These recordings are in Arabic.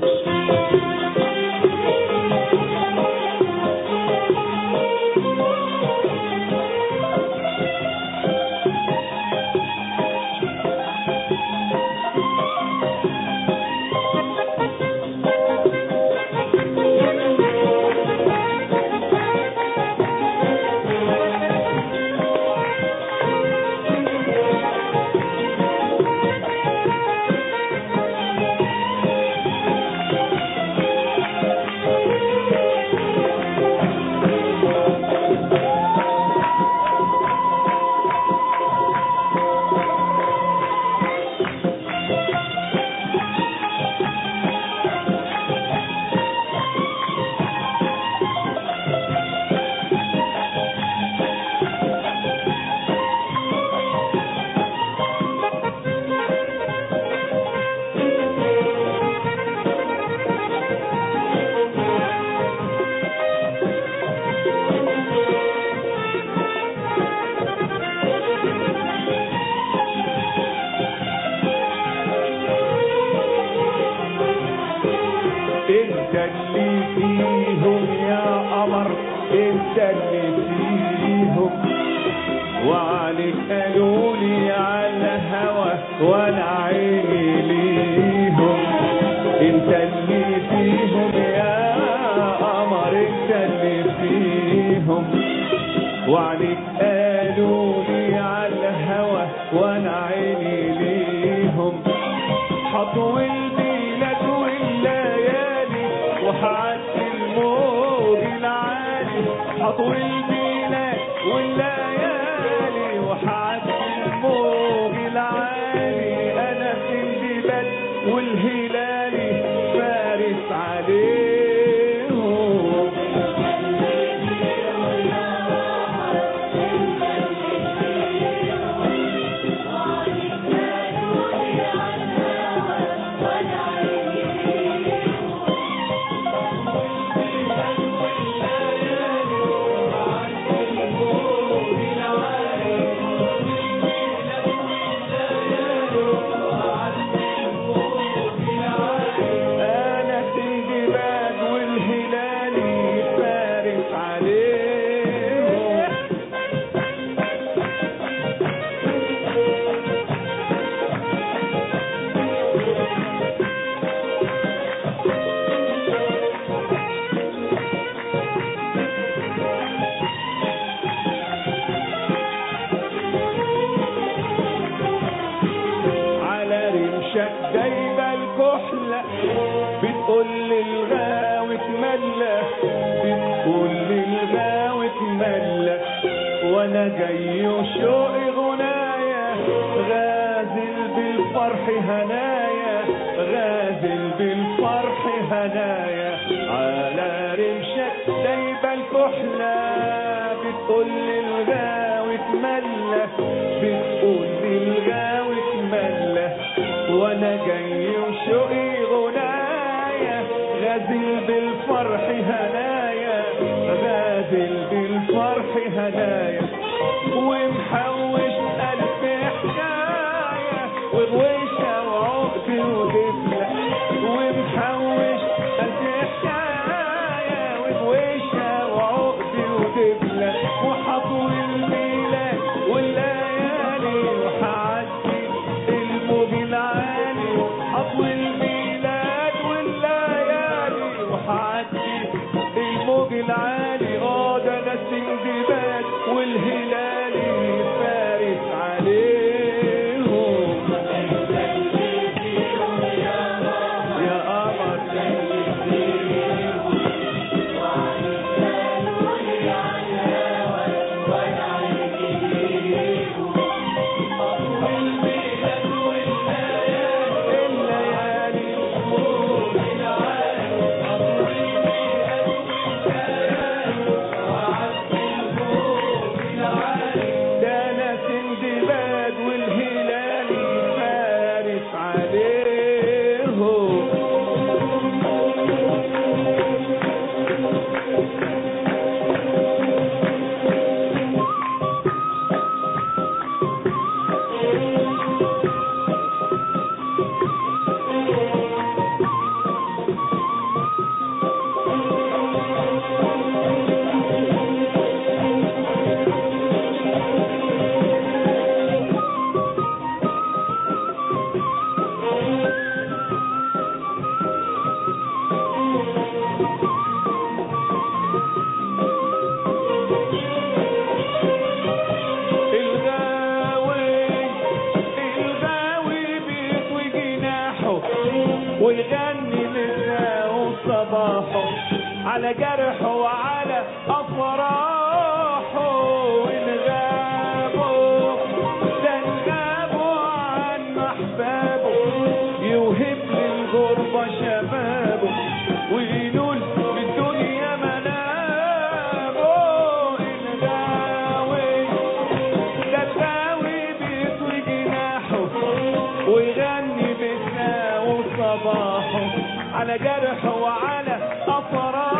Thank you. انت اللي فيهم يا قمر انت اللي فيهم. وعليك قالوا لي على الهوى وأنا عيني ليهم. انت اللي فيهم يا قمر انت اللي فيهم. وعليك حطوا البلاد والليالي العالي أنا والهلالي فارس عليهم وأنا جاي وشوقي غنايا غازل بالفرح هنايا غازل بالفرح هنايا. على رمشك جايبه الكحلة بتقول للغاوي اتملى بتقول للغاوي اتملى. وأنا جاي وشوقي غنايا غازل بالفرح هنايا غازل بالفرح هنايا. العالي آه ده أنا السندباد والهلالي وصباحه على جرحه وعلى أفراحه.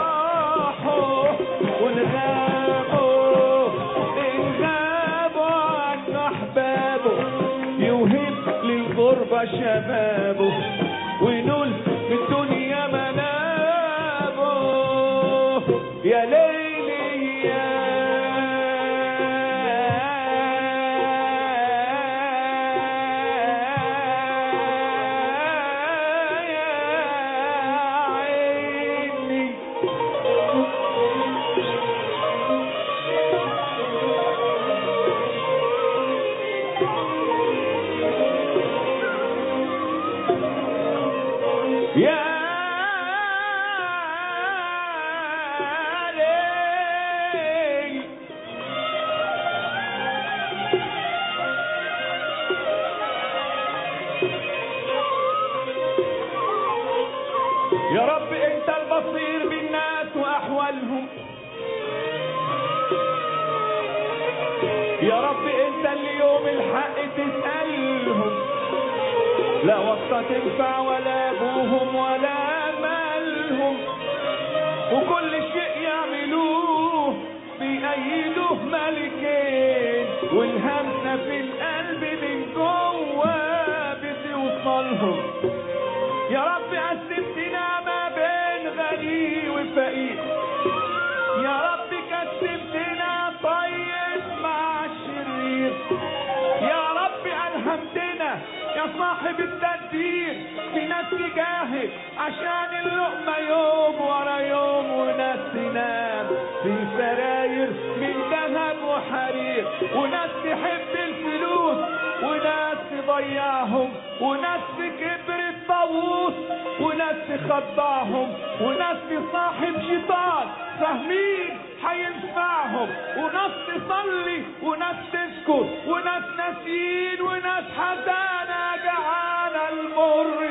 لا وقت تنفع ولا ابوهم ولا مالهم. وكل شيء يعملوه بيأيدوه ملكين. والهمسة في القلب من جوه بتوصلهم صاحب التدبير في ناس تجاهد عشان اللقمة يوم ورا يوم وناس تنام في سراير من ذهب وحرير وناس تحب الفلوس وناس تضيعهم وناس في كبر الطاووس وناس تخضعهم وناس تصاحب شيطان فاهمين؟ هينفعهم وناس تصلي وناس تسكت وناس ناسيين وناس حزانة por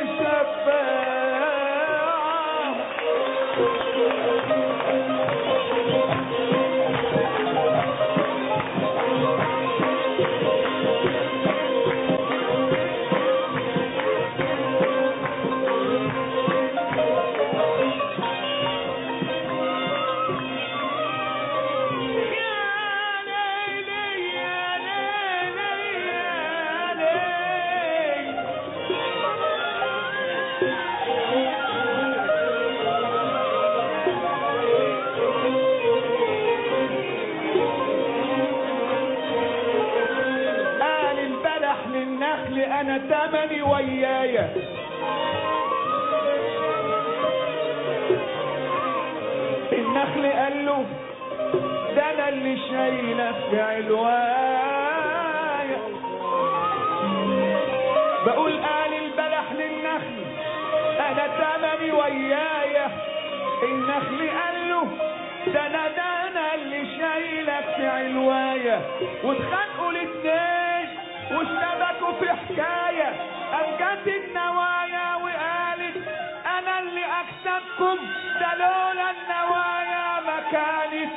تمني ويايا النخل قال له ده أنا اللي شايلك في علوايا بقول قال البلح للنخل أنا تمني ويايا النخل قال له ده أنا ده أنا اللي شايلك في علوايا واتخانقوا الاتنين. واشتبكوا في حكاية. قام جت النوايا وقالت أنا اللي أكسبكم ده لولا النوايا ما كانت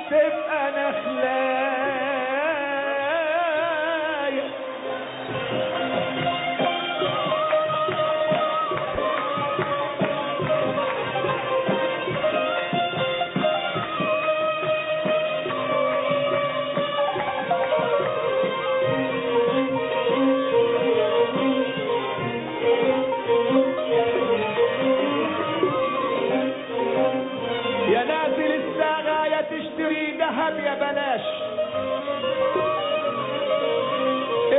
الباب يا بلاش.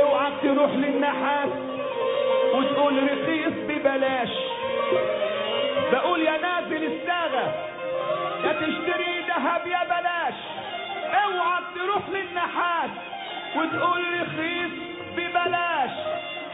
اوعى تروح للنحاس وتقول رخيص ببلاش. بقول يا نازل الساغة يا تشتري ذهب يا بلاش. اوعى تروح للنحاس وتقول رخيص ببلاش.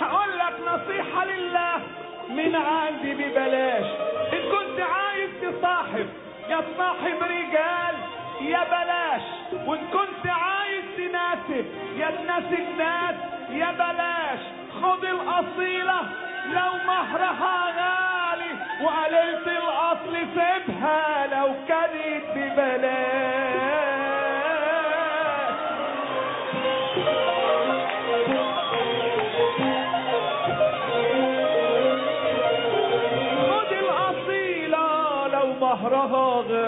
هقول لك نصيحة لله من عندي ببلاش. إن كنت عايز تصاحب يا صاحب رجال يا بلاش. وإن كنت عايز تناسب يا تناسب ناس يا بلاش. خد الأصيلة. لو مهرها غالي وقللت الأصل سيبها لو كانت ببلاش. خد الأصيلة لو مهرها غالي